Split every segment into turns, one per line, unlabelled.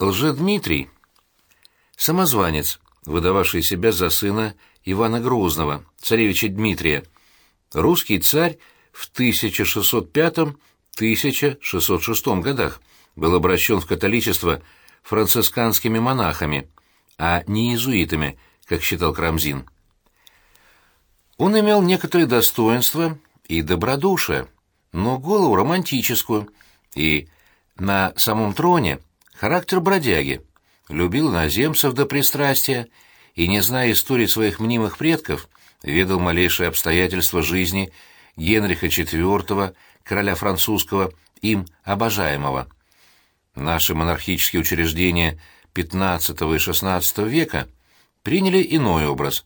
Лжедмитрий — самозванец, выдававший себя за сына Ивана Грозного, царевича Дмитрия. Русский царь в 1605-1606 годах был обращен в католичество францисканскими монахами, а не иезуитами, как считал Крамзин. Он имел некоторые достоинства и добродушие, но голову романтическую, и на самом троне характер бродяги, любил наземцев до пристрастия и, не зная истории своих мнимых предков, ведал малейшие обстоятельства жизни Генриха IV, короля французского, им обожаемого. Наши монархические учреждения XV и XVI века приняли иной образ.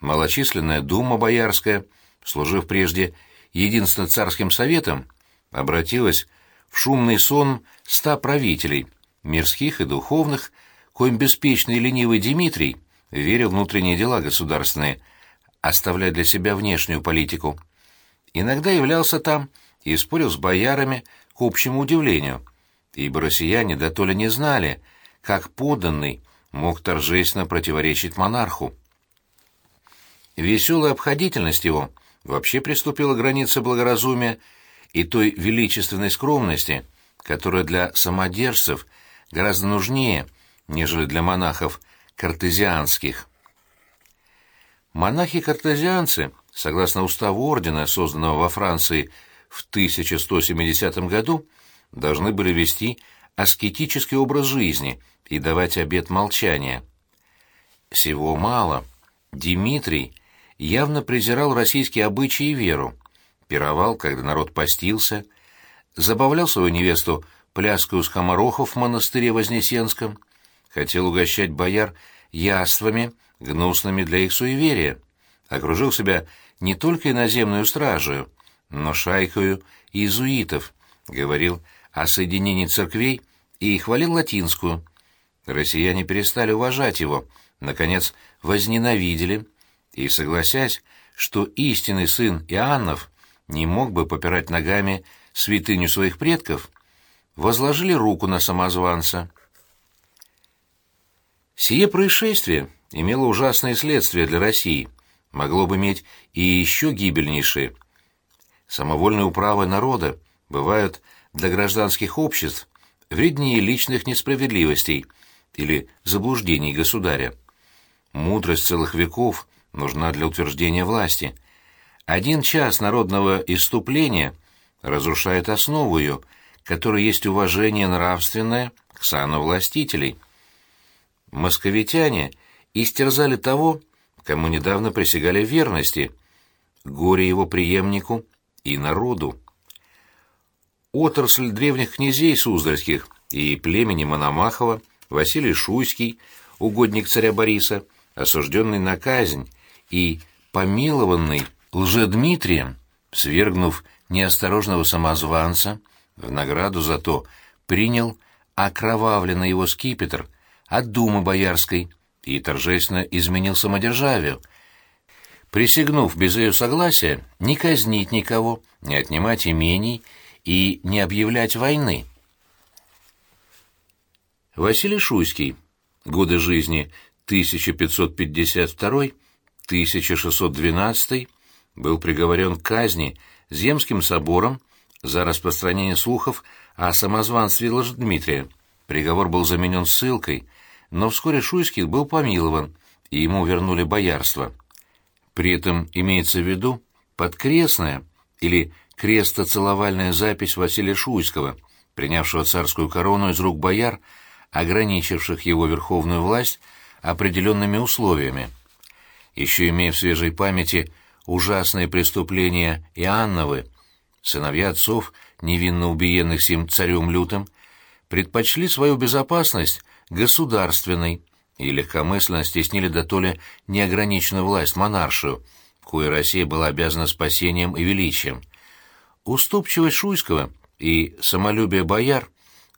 Малочисленная дума боярская, служив прежде единственно царским советом, обратилась в шумный сон ста правителей, мирских и духовных, коим беспечный и ленивый Дмитрий верил внутренние дела государственные, оставляя для себя внешнюю политику. Иногда являлся там и спорил с боярами к общему удивлению, ибо россияне да то ли не знали, как подданный мог торжественно противоречить монарху. Веселая обходительность его вообще приступила к границе благоразумия и той величественной скромности, которая для самодержцев гораздо нужнее, нежели для монахов картезианских. Монахи-картезианцы, согласно уставу ордена, созданного во Франции в 1170 году, должны были вести аскетический образ жизни и давать обет молчания. Всего мало. Дмитрий явно презирал российские обычаи и веру, пировал, когда народ постился, забавлял свою невесту пляской у скоморохов в монастыре Вознесенском, хотел угощать бояр яствами, гнусными для их суеверия, окружил себя не только иноземную стражею, но шайкою иезуитов, говорил о соединении церквей и хвалил латинскую. Россияне перестали уважать его, наконец возненавидели, и, согласясь, что истинный сын Иоаннов не мог бы попирать ногами святыню своих предков, возложили руку на самозванца. Сие происшествие имело ужасные следствия для России, могло бы иметь и еще гибельнейшие. Самовольные управы народа бывают для гражданских обществ вреднее личных несправедливостей или заблуждений государя. Мудрость целых веков нужна для утверждения власти. Один час народного иступления разрушает основу ее, которой есть уважение нравственное к сану властителей. Московитяне истерзали того, кому недавно присягали верности, горе его преемнику и народу. Отрасль древних князей Суздальских и племени Мономахова, Василий Шуйский, угодник царя Бориса, осужденный на казнь и помилованный лжедмитрием, свергнув неосторожного самозванца, в награду за то принял окровавленный его скипетр от думы боярской и торжественно изменил самодержавию, присягнув без ее согласия не казнить никого, не отнимать имений и не объявлять войны. Василий Шуйский. Годы жизни 1552-1612 был приговорен к казни Земским собором за распространение слухов о самозванстве Ложедмитрия. Приговор был заменен ссылкой, но вскоре Шуйский был помилован, и ему вернули боярство. При этом имеется в виду подкрестная или крестоцеловальная запись Василия Шуйского, принявшего царскую корону из рук бояр, ограничивших его верховную власть определенными условиями. Еще имея в свежей памяти ужасные преступления Иоанновы, сыновья отцов, невинно убиенных сим царем лютым, предпочли свою безопасность государственной и легкомысленно стеснили до то ли неограниченную власть монаршию, кое Россия была обязана спасением и величием. Уступчивость Шуйского и самолюбие бояр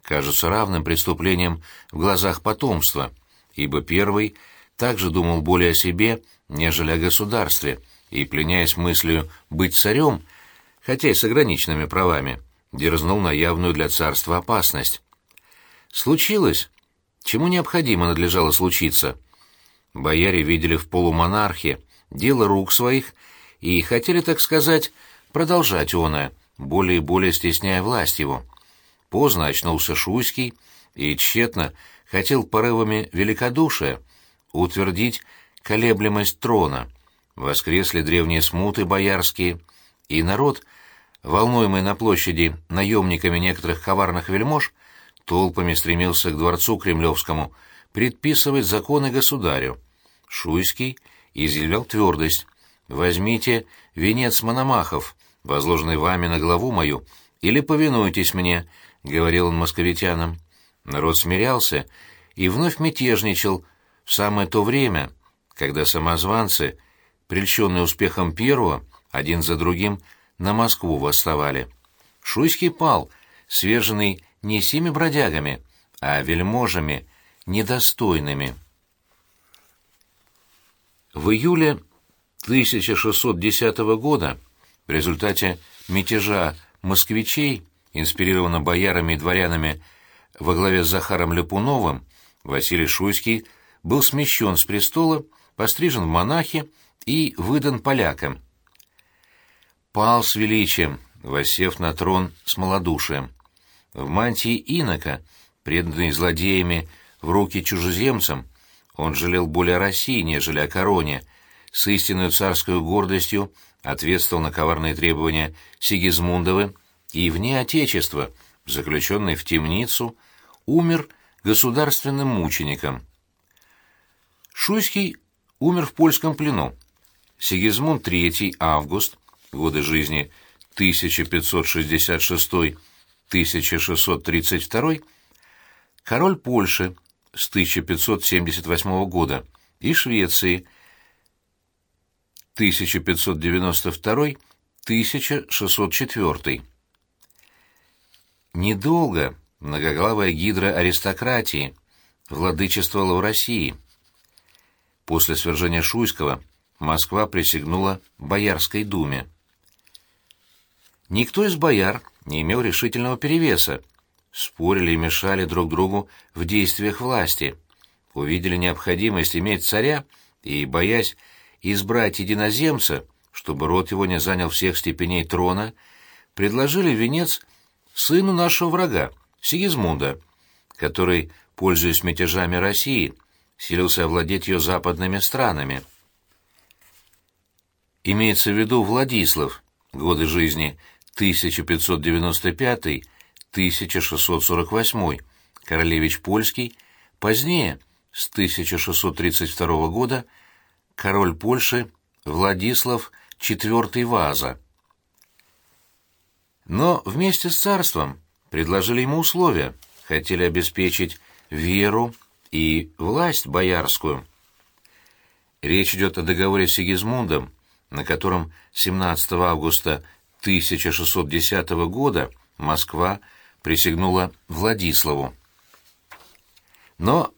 кажутся равным преступлением в глазах потомства, ибо первый также думал более о себе, нежели о государстве, и, пленяясь мыслью быть царем, хотя и с ограниченными правами, дерзнул на явную для царства опасность. Случилось, чему необходимо надлежало случиться. Бояре видели в полумонархе дело рук своих и хотели, так сказать, продолжать оное, более и более стесняя власть его. Поздно очнулся Шуйский и тщетно хотел порывами великодушия утвердить колеблемость трона. Воскресли древние смуты боярские, и народ, волнуемый на площади наемниками некоторых коварных вельмож, толпами стремился к дворцу кремлевскому предписывать законы государю. Шуйский изъявлял твердость. «Возьмите венец Мономахов, возложенный вами на главу мою, или повинуйтесь мне», — говорил он московитянам. Народ смирялся и вновь мятежничал в самое то время, когда самозванцы, прельщенные успехом первого, один за другим на Москву восставали. Шуйский пал, сверженный не семи бродягами, а вельможами, недостойными. В июле 1610 года в результате мятежа москвичей, инспирированно боярами и дворянами во главе с Захаром Ляпуновым, Василий Шуйский был смещен с престола, пострижен в монахи и выдан полякам. Пал с величием, восев на трон с малодушием. В мантии инока, преданный злодеями в руки чужеземцам, он жалел более России, нежели о короне, с истинной царской гордостью ответствовал на коварные требования Сигизмундовы и вне Отечества, заключенный в темницу, умер государственным мучеником. Шуйский умер в польском плену. Сигизмунд III август, годы жизни 1566-1632, король Польши с 1578 года и Швеции 1592-1604. Недолго многоглавая гидра аристократии владычествовала в России. После свержения Шуйского Москва присягнула Боярской думе. Никто из бояр не имел решительного перевеса, спорили и мешали друг другу в действиях власти, увидели необходимость иметь царя и, боясь избрать единоземца, чтобы род его не занял всех степеней трона, предложили венец сыну нашего врага, Сигизмунда, который, пользуясь мятежами России, силился овладеть ее западными странами. Имеется в виду Владислав, годы жизни 1595-1648, королевич польский, позднее, с 1632 года, король Польши Владислав IV Ваза. Но вместе с царством предложили ему условия, хотели обеспечить веру и власть боярскую. Речь идет о договоре с Сигизмундом, на котором 17 августа 1610 года Москва присягнула Владиславу. Но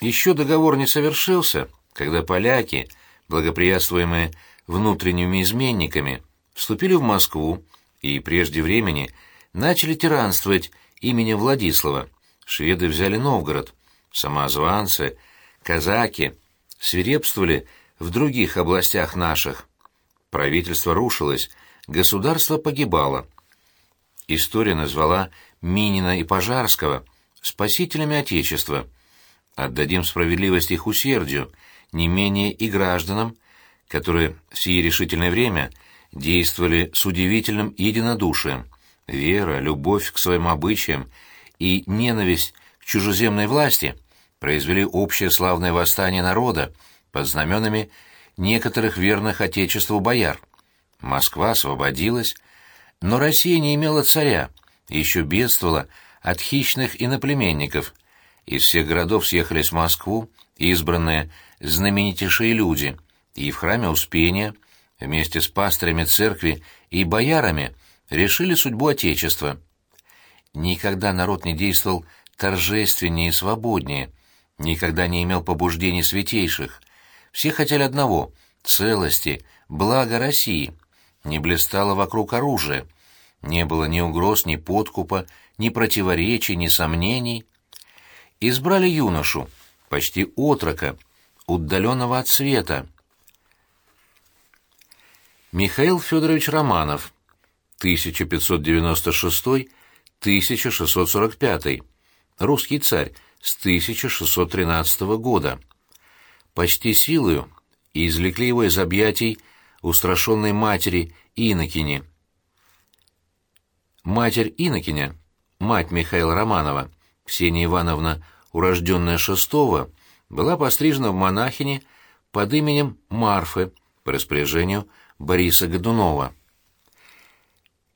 еще договор не совершился, когда поляки, благоприятствуемые внутренними изменниками, вступили в Москву и прежде времени начали тиранствовать именем Владислава. Шведы взяли Новгород, самозванцы, казаки свирепствовали в других областях наших. Правительство рушилось, государство погибало. История назвала Минина и Пожарского спасителями Отечества. Отдадим справедливость их усердию, не менее и гражданам, которые в сие решительное время действовали с удивительным единодушием. Вера, любовь к своим обычаям и ненависть к чужеземной власти произвели общее славное восстание народа под знаменами некоторых верных Отечеству бояр. Москва освободилась, но Россия не имела царя, еще бедствовала от хищных иноплеменников. Из всех городов съехались в Москву избранные знаменитейшие люди, и в храме Успения, вместе с пастырями церкви и боярами, решили судьбу Отечества. Никогда народ не действовал торжественнее и свободнее, никогда не имел побуждений святейших. Все хотели одного — целости, блага России. Не блистало вокруг оружия. Не было ни угроз, ни подкупа, ни противоречий, ни сомнений. избрали юношу, почти отрока, удаленного от света. Михаил Федорович Романов, 1596-1645, русский царь с 1613 года. Почти силою извлекли его из объятий устрашенной матери Инокини. Матерь Инокиня, мать Михаила Романова, Ксения Ивановна, урожденная шестого, была пострижена в монахини под именем Марфы по распоряжению Бориса Годунова.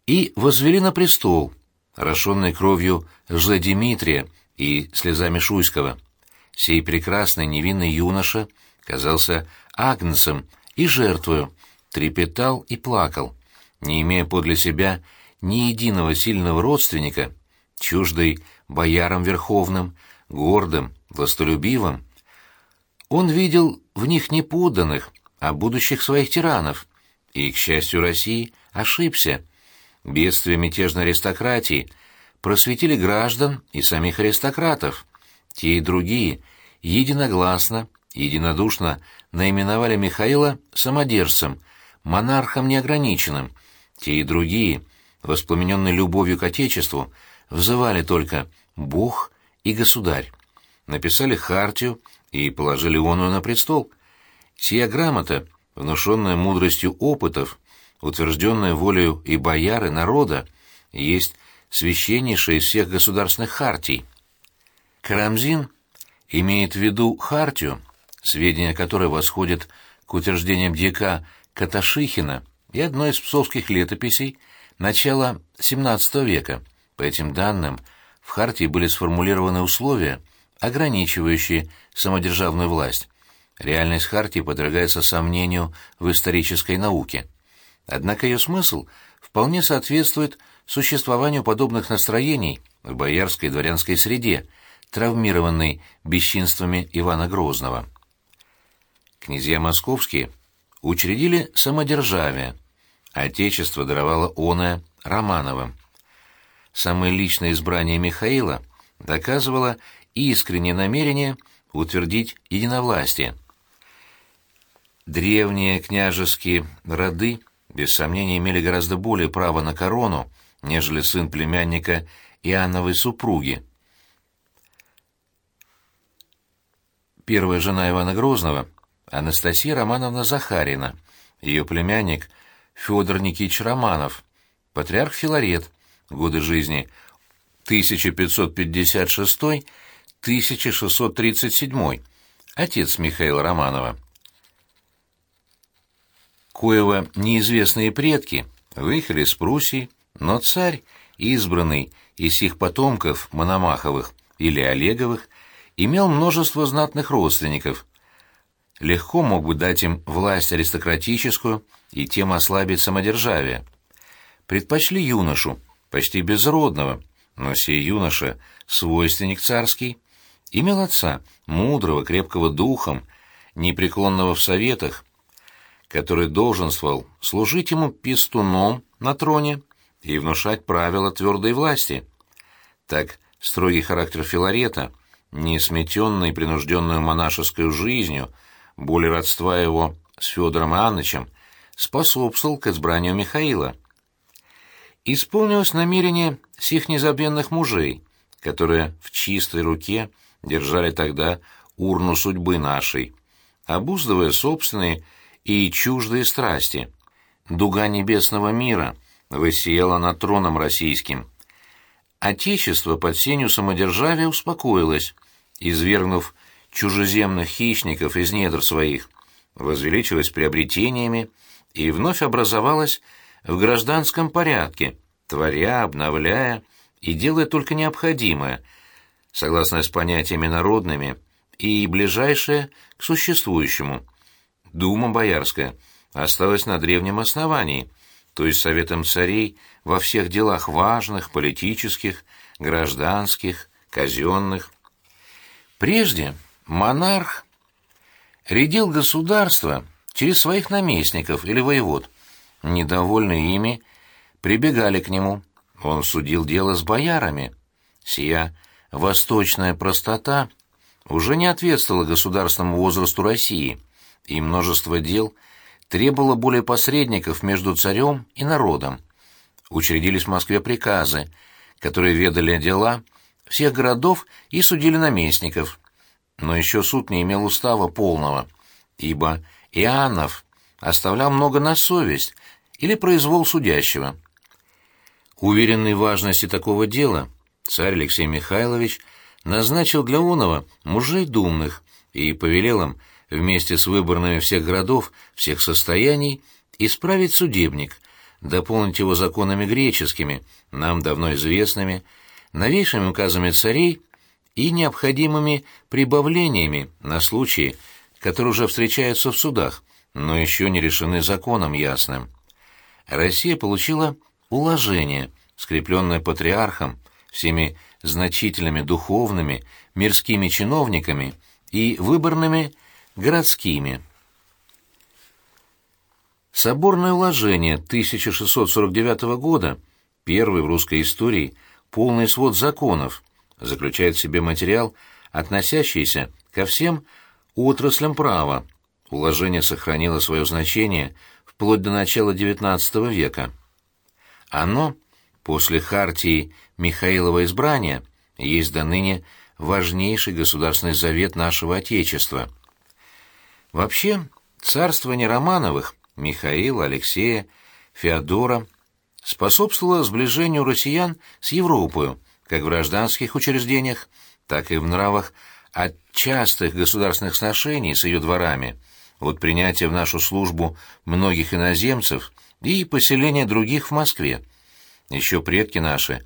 И возвели на престол, роженный кровью Дмитрия и слезами Шуйского. Сей прекрасный невинный юноша казался агнцем и жертвою, трепетал и плакал, не имея подле себя ни единого сильного родственника, чуждый боярам верховным, гордым, властолюбивым. Он видел в них не подданных, а будущих своих тиранов, и, к счастью России, ошибся. Бедствия мятежной аристократии просветили граждан и самих аристократов. Те и другие единогласно, единодушно наименовали Михаила самодержцем, монархом неограниченным. Те и другие, воспламененные любовью к Отечеству, взывали только «Бог и Государь». Написали хартию и положили оную на престол. Сия грамота, внушенная мудростью опытов, утвержденная волею и бояры народа, есть священнейшая из всех государственных хартий. Карамзин имеет в виду хартию, сведения которой восходят к утверждениям дьяка Каташихина и одной из псовских летописей начала XVII века. По этим данным, в Хартии были сформулированы условия, ограничивающие самодержавную власть. Реальность Хартии подвергается сомнению в исторической науке. Однако ее смысл вполне соответствует существованию подобных настроений в боярской дворянской среде, травмированной бесчинствами Ивана Грозного. Князья московские учредили самодержавие, отечество даровало оное Романовым. Самое личное избрание Михаила доказывало искреннее намерение утвердить единовластие. Древние княжеские роды, без сомнения, имели гораздо более право на корону, нежели сын племянника Иоанновой супруги. Первая жена Ивана Грозного, Анастасия Романовна Захарина, ее племянник Федор Никитич Романов, патриарх Филарет, годы жизни 1556-1637, отец Михаила Романова. Коева неизвестные предки выехали с Пруссии, но царь, избранный из их потомков Мономаховых или Олеговых, имел множество знатных родственников. Легко мог бы дать им власть аристократическую и тем ослабить самодержавие. Предпочли юношу, почти безродного, но сей юноша, свойственник царский, имел отца, мудрого, крепкого духом, непреклонного в советах, который долженствовал служить ему пестуном на троне и внушать правила твердой власти. Так строгий характер Филарета, не сметенный принужденную монашескую жизнью, более родства его с Федором Иоанновичем, способствовал к избранию Михаила исполнилось намерение сих незабвенных мужей, которые в чистой руке держали тогда урну судьбы нашей, обуздывая собственные и чуждые страсти. Дуга небесного мира высела над троном российским. Отечество под сенью самодержавия успокоилось, извергнув чужеземных хищников из недр своих, возвеличилось приобретениями и вновь образовалось в гражданском порядке, творя, обновляя и делая только необходимое, согласно с понятиями народными и ближайшее к существующему. Дума Боярская осталась на древнем основании, то есть советом царей во всех делах важных, политических, гражданских, казенных. Прежде монарх рядил государство через своих наместников или воевод – недовольные ими, прибегали к нему. Он судил дело с боярами. Сия восточная простота уже не ответствовала государственному возрасту России, и множество дел требовало более посредников между царем и народом. Учредились в Москве приказы, которые ведали дела всех городов и судили наместников. Но еще суд не имел устава полного, ибо Иоаннов оставлял много на совесть или произвол судящего. Уверенный в важности такого дела, царь Алексей Михайлович назначил для Онова мужей думных и повелел им вместе с выборными всех городов, всех состояний, исправить судебник, дополнить его законами греческими, нам давно известными, новейшими указами царей и необходимыми прибавлениями на случаи, которые уже встречаются в судах, но еще не решены законом ясным. Россия получила уложение, скрепленное патриархом, всеми значительными духовными, мирскими чиновниками и выборными городскими. Соборное уложение 1649 года, первый в русской истории полный свод законов, заключает в себе материал, относящийся ко всем отраслям права. Уложение сохранило свое значение вплоть до начала XIX века. Оно, после хартии Михаилова избрания, есть до ныне важнейший государственный завет нашего Отечества. Вообще, царствование Романовых, Михаила, Алексея, Феодора, способствовало сближению россиян с Европой, как в гражданских учреждениях, так и в нравах от частых государственных сношений с ее дворами, от принятия в нашу службу многих иноземцев и поселения других в Москве. Еще предки наши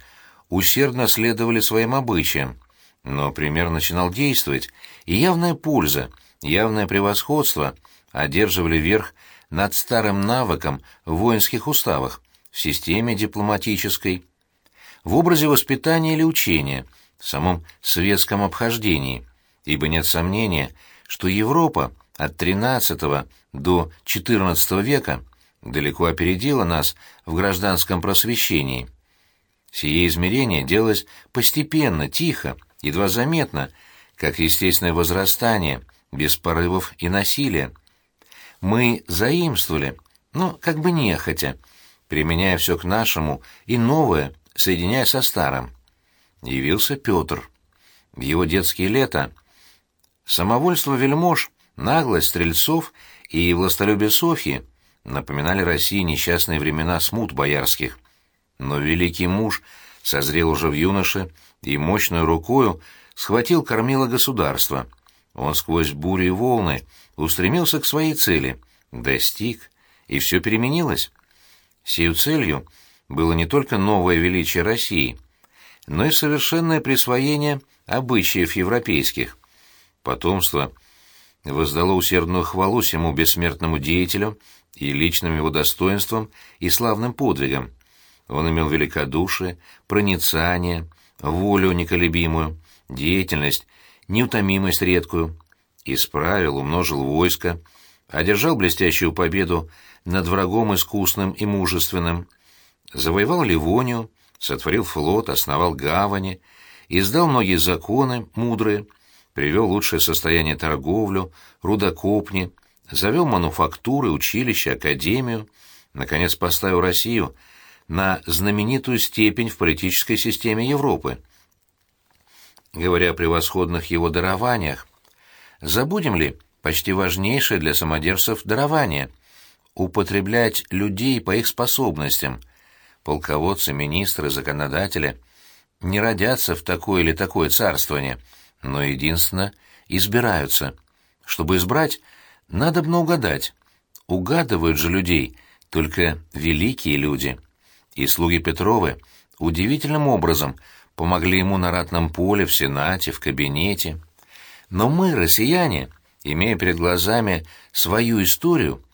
усердно следовали своим обычаям, но пример начинал действовать, и явная польза, явное превосходство одерживали верх над старым навыком в воинских уставах, в системе дипломатической, в образе воспитания или учения, в самом светском обхождении, ибо нет сомнения, что Европа от XIII до XIV века далеко опередила нас в гражданском просвещении. Сие измерение делалось постепенно, тихо, едва заметно, как естественное возрастание, без порывов и насилия. Мы заимствовали, но как бы нехотя, применяя все к нашему и новое, соединяя со старым. Явился Петр. В его детские лета самовольство вельмож, наглость стрельцов и властолюбие Софьи напоминали России несчастные времена смут боярских. Но великий муж созрел уже в юноше и мощной рукою схватил кормило государства. Он сквозь бури и волны устремился к своей цели, достиг, и все переменилось. Сию целью было не только новое величие России, но и совершенное присвоение обычаев европейских. Потомство воздало усердную хвалу всему бессмертному деятелю и личным его достоинством и славным подвигам. Он имел великодушие, проницание, волю неколебимую, деятельность, неутомимость редкую, исправил, умножил войско, одержал блестящую победу над врагом искусным и мужественным, завоевал Ливонию, сотворил флот, основал гавани, издал многие законы мудрые, привел лучшее состояние торговлю, рудокопни, завел мануфактуры, училища, академию, наконец поставил Россию на знаменитую степень в политической системе Европы. Говоря о превосходных его дарованиях, забудем ли почти важнейшее для самодержцев дарование — употреблять людей по их способностям. Полководцы, министры, законодатели не родятся в такое или такое царствование, но единственно избираются. Чтобы избрать, надо бы угадать. Угадывают же людей только великие люди. И слуги Петровы удивительным образом помогли ему на ратном поле, в Сенате, в кабинете. Но мы, россияне, имея перед глазами свою историю,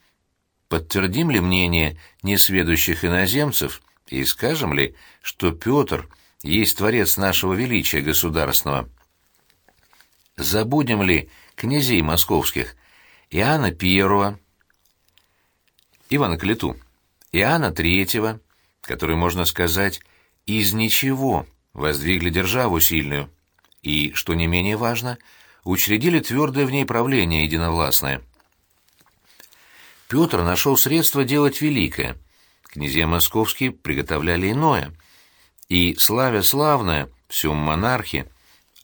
подтвердим ли мнение несведущих иноземцев и скажем ли, что Петр есть творец нашего величия государственного? Забудем ли князей московских, Иоанна Первого, Ивана Клету, Иоанна Третьего, который, можно сказать, из ничего воздвигли державу сильную, и, что не менее важно, учредили твердое в ней правление единовластное. Петр нашел средства делать великое. Князья московские приготовляли иное. И, славя славное, всем монархе,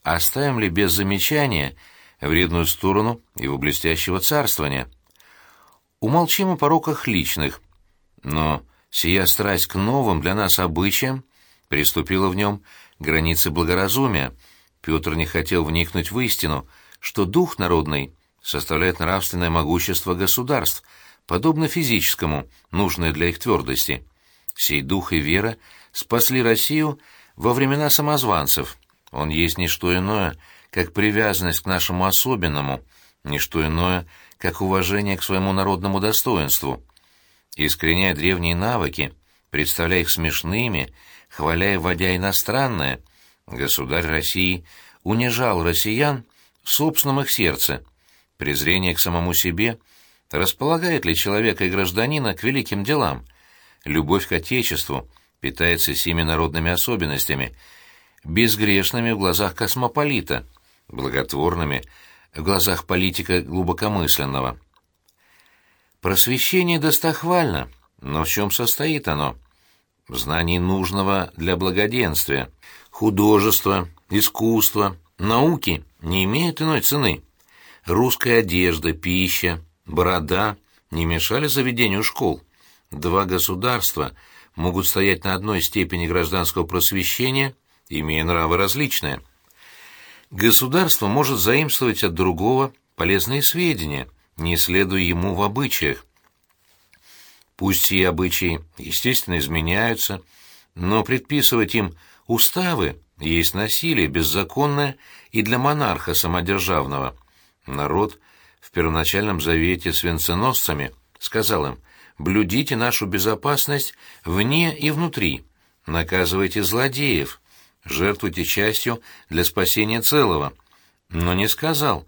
оставим ли без замечания вредную сторону его блестящего царствования? Умолчим о пороках личных, но сия страсть к новым для нас обычаям приступила в нем границы благоразумия. Петр не хотел вникнуть в истину, что дух народный составляет нравственное могущество государств, подобно физическому, нужное для их твердости. Сей дух и вера спасли Россию во времена самозванцев. Он есть не что иное, как привязанность к нашему особенному, не что иное, как уважение к своему народному достоинству. Искореняя древние навыки, представляя их смешными, хваля и вводя иностранное, государь России унижал россиян в собственном их сердце. Презрение к самому себе располагает ли человека и гражданина к великим делам? Любовь к Отечеству питается семи народными особенностями, безгрешными в глазах космополита, благотворными в глазах политика глубокомысленного. Просвещение достохвально, но в чем состоит оно? В знании нужного для благоденствия. Художество, искусство, науки не имеют иной цены. Русская одежда, пища, борода не мешали заведению школ. Два государства могут стоять на одной степени гражданского просвещения, имея нравы различные. Государство может заимствовать от другого полезные сведения, не следуя ему в обычаях. Пусть и обычаи, естественно, изменяются, но предписывать им уставы есть насилие беззаконное и для монарха самодержавного. Народ в первоначальном завете с венценосцами сказал им «блюдите нашу безопасность вне и внутри, наказывайте злодеев, жертвуйте частью для спасения целого». Но не сказал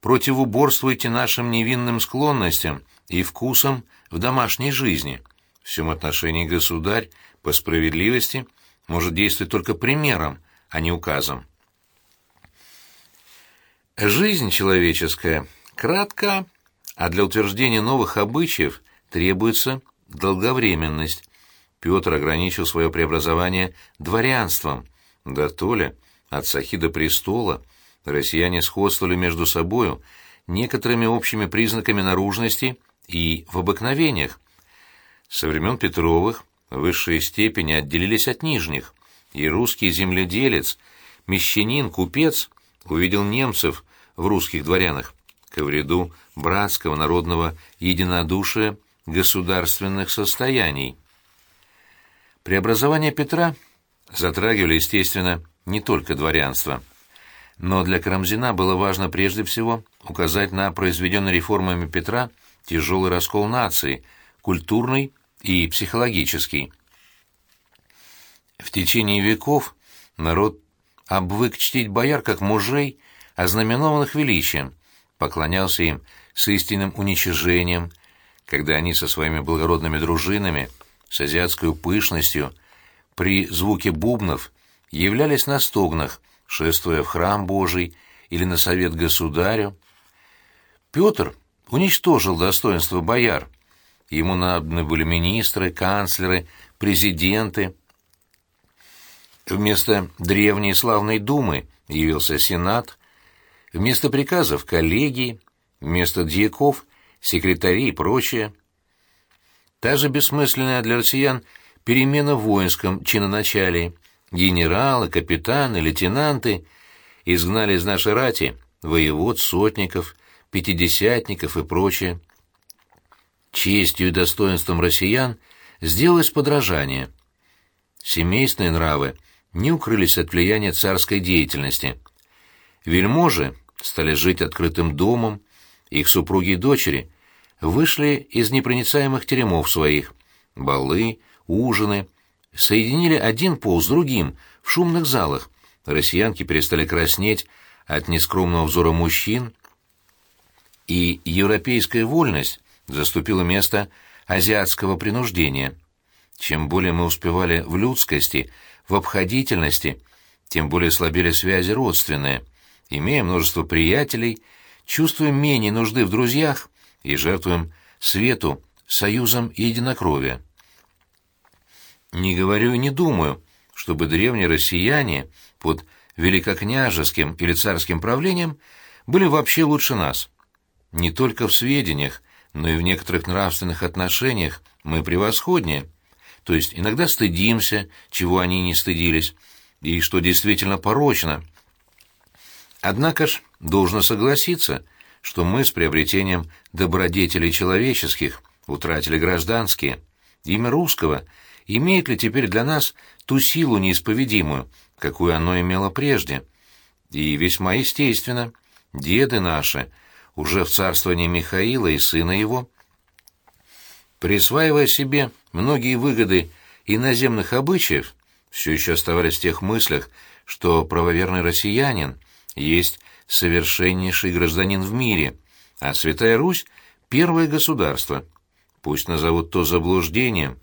«противуборствуйте нашим невинным склонностям и вкусам в домашней жизни». В всем отношении государь, по справедливости, может действовать только примером, а не указом. Жизнь человеческая кратка, а для утверждения новых обычаев требуется долговременность. Петр ограничил свое преобразование дворянством, да то ли от сахи до престола россияне сходствовали между собою некоторыми общими признаками наружности и в обыкновениях. Со времен Петровых высшие степени отделились от нижних, и русский земледелец, мещанин, купец увидел немцев в русских дворянах к вреду братского народного единодушия государственных состояний. Преобразование Петра затрагивали, естественно, не только дворянство. Но для Карамзина было важно прежде всего указать на произведенный реформами Петра тяжелый раскол нации, культурный и психологический. В течение веков народ обвык чтить бояр как мужей ознаменованных величием, поклонялся им с истинным уничижением, когда они со своими благородными дружинами, с азиатской пышностью, при звуке бубнов являлись на стогнах, шествуя в храм Божий или на совет государю. Петр уничтожил достоинство бояр. Ему надобны были министры, канцлеры, президенты. Вместо древней славной думы явился сенат, Вместо приказов — коллегии, вместо дьяков — секретари и прочее. Та же бессмысленная для россиян перемена в воинском чиноначалии. Генералы, капитаны, лейтенанты изгнали из нашей рати воевод, сотников, пятидесятников и прочее. Честью и достоинством россиян сделалось подражание. Семейственные нравы не укрылись от влияния царской деятельности. Вельможи стали жить открытым домом, их супруги и дочери вышли из непроницаемых теремов своих, балы, ужины, соединили один пол с другим в шумных залах, россиянки перестали краснеть от нескромного взора мужчин, и европейская вольность заступила место азиатского принуждения. Чем более мы успевали в людскости, в обходительности, тем более слабели связи родственные. Имея множество приятелей, чувствуем менее нужды в друзьях и жертвуем свету, союзом и единокровия. Не говорю и не думаю, чтобы древние россияне под великокняжеским или царским правлением были вообще лучше нас. Не только в сведениях, но и в некоторых нравственных отношениях мы превосходнее. То есть иногда стыдимся, чего они не стыдились, и что действительно порочно. Однако ж должно согласиться, что мы с приобретением добродетелей человеческих утратили гражданские. Имя русского имеет ли теперь для нас ту силу неисповедимую, какую оно имело прежде? И весьма естественно, деды наши, уже в царствовании Михаила и сына его, присваивая себе многие выгоды иноземных обычаев, все еще оставались в тех мыслях, что правоверный россиянин есть совершеннейший гражданин в мире, а Святая Русь — первое государство. Пусть назовут то заблуждением,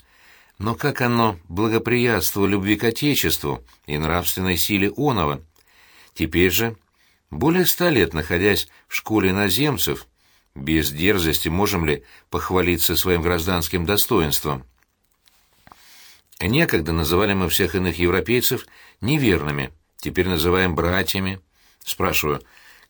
но как оно благоприятствовало любви к Отечеству и нравственной силе оного? Теперь же, более ста лет находясь в школе иноземцев, без дерзости можем ли похвалиться своим гражданским достоинством? Некогда называли мы всех иных европейцев неверными, теперь называем братьями. Спрашиваю,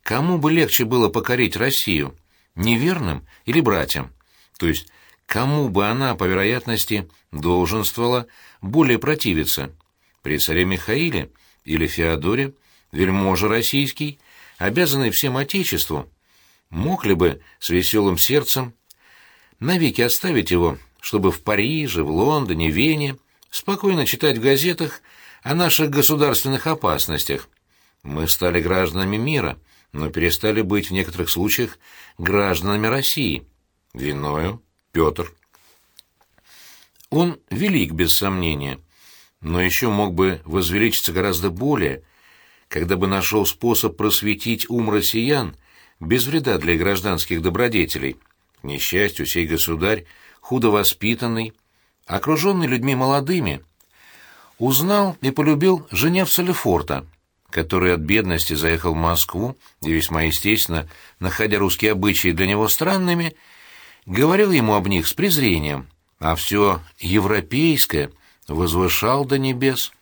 кому бы легче было покорить Россию, неверным или братьям? То есть, кому бы она, по вероятности, долженствовала более противиться? При царе Михаиле или Феодоре, вельможа российский, обязанный всем Отечеству, мог ли бы с веселым сердцем навеки оставить его, чтобы в Париже, в Лондоне, Вене спокойно читать в газетах о наших государственных опасностях. Мы стали гражданами мира, но перестали быть в некоторых случаях гражданами России. Виною Петр. Он велик, без сомнения, но еще мог бы возвеличиться гораздо более, когда бы нашел способ просветить ум россиян без вреда для гражданских добродетелей. К несчастью, сей государь, худо воспитанный, окруженный людьми молодыми, узнал и полюбил Женевца Лефорта, который от бедности заехал в Москву и весьма естественно, находя русские обычаи для него странными, говорил ему об них с презрением, а все европейское возвышал до небес.